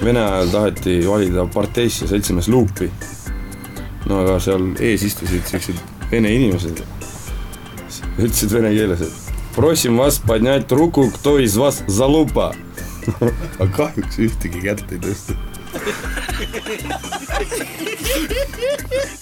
Vene ajal taheti valida parteisse seltsimees Luupi. no aga seal ees istusid siuksed vene inimesed. ütlesid vene keeles, et prosim vas podnять ruku, кто из вас залупа. aga kahjuks ühtegi kätt ei tõsta